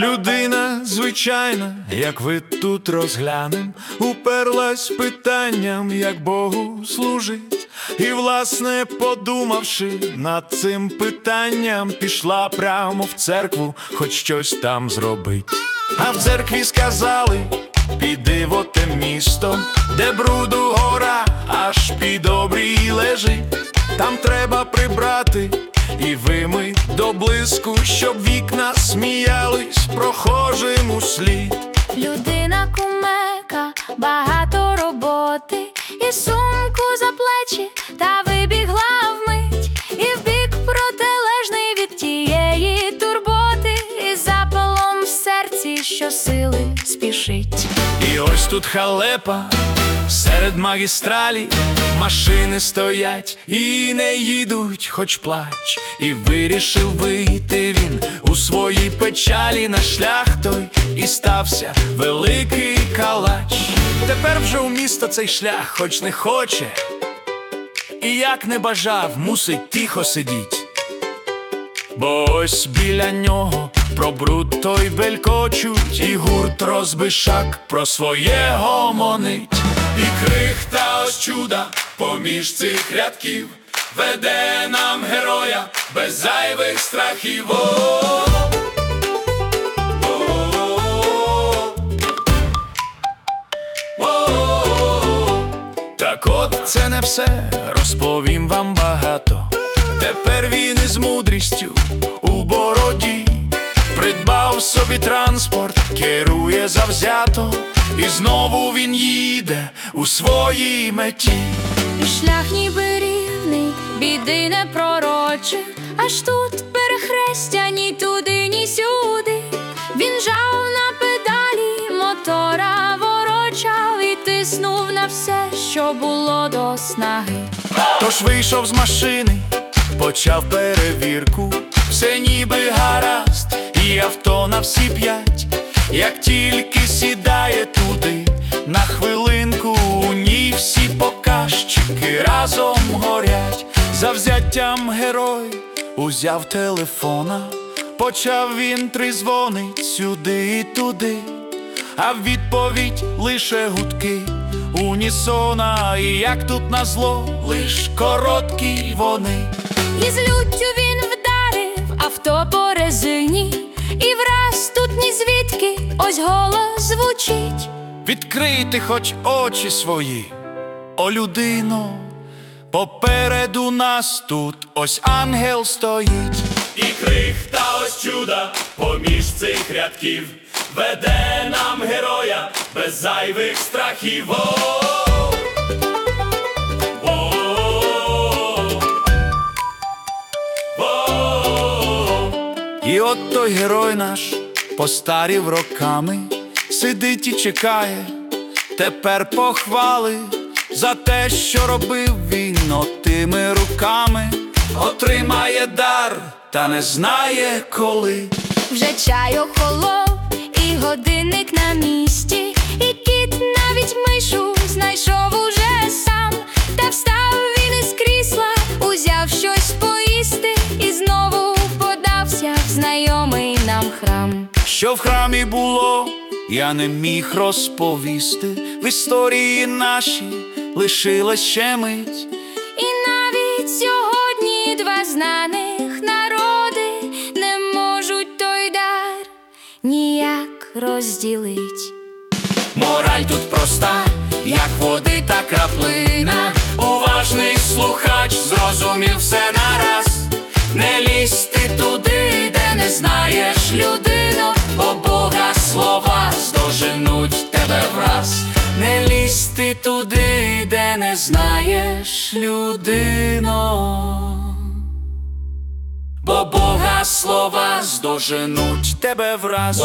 Людина звичайна, як ви тут розглянем, уперлась питанням, як Богу служить, і, власне, подумавши над цим питанням, пішла прямо в церкву, хоч щось там зробить. А в церкві сказали: піди в оте місто, де бруду гора, аж під обрій лежить. Там треба прибрати і вимить до блиску, щоб вікна сміялись прохожим у слід. Людина кумека, багато роботи, і сумку за плечі, та вибігла вмить, і в бік протилежний від тієї турботи, і запалом в серці що сили спішить. Ось тут халепа серед магістралі, машини стоять і не їдуть, хоч плач. І вирішив вийти він у своїй печалі на шлях той, і стався великий калач. Тепер вже у місто цей шлях, хоч не хоче, і як не бажав, мусить тихо сидіть. Бо ось біля нього про бруд той белькочуть, і гурт розбишак про своє гомонить, і крихта ось чуда поміж цих рядків веде нам героя без зайвих страхів. О! О! Так от це не все, розповім вам багато. Тепер він із мудрістю у бороді собі транспорт, керує завзято, і знову він їде у своїй меті. І шлях ніби рівний, біди не пророче, аж тут перехрестя ні туди, ні сюди. Він жав на педалі, мотора ворочав і тиснув на все, що було до снаги. Тож вийшов з машини, почав перевірку, все ніби гаразд, на всі п'ять, як тільки сідає туди, на хвилинку у ній всі показчики разом горять. За взяттям герой узяв телефона, почав він тризвонить сюди і туди, а відповідь лише гудки унісона, і як тут назло, лиш короткі вони. І з люттю він вдарив авто по резині, враз тут ні звідки ось голос звучить. Відкрийте хоч очі свої, о людино, попереду нас тут ось ангел стоїть. І крихта ось чуда поміж цих рядків веде нам героя без зайвих страхів. О! О! І от той герой наш постарів роками, сидить і чекає, тепер похвали за те, що робив він отими руками, отримає дар, та не знає коли. Вже чай охолов, і годинник на місці, і кіт навіть мишу храм. Що в храмі було, я не міг розповісти. В історії нашій лишилась ще мить. І навіть сьогодні два знаних народи не можуть той дар ніяк розділить. Мораль тут проста, як води та краплина. Уважний слухач зрозумів все нараз. Не лізти туди, знаєш людину, бо Бога слова здоженуть тебе враз. Не лізти туди, де не знаєш людину. Бо Бога слова здоженуть тебе враз.